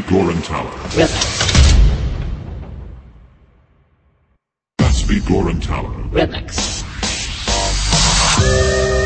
Gorantala. Remix. Basby Gorantala. Remix. Ladies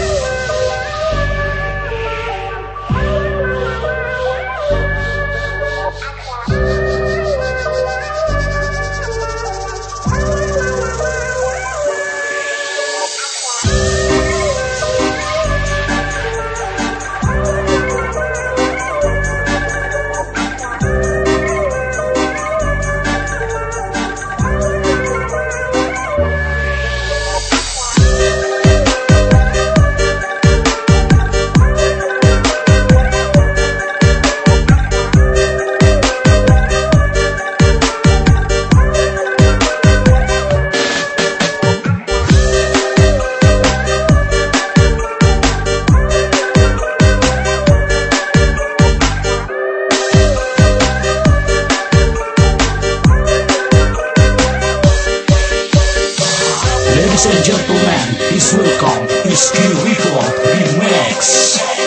and gentlemen, please welcome Iski Report Remix.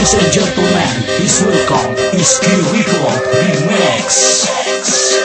Ladies and gentlemen, please welcome Iski Report Remix.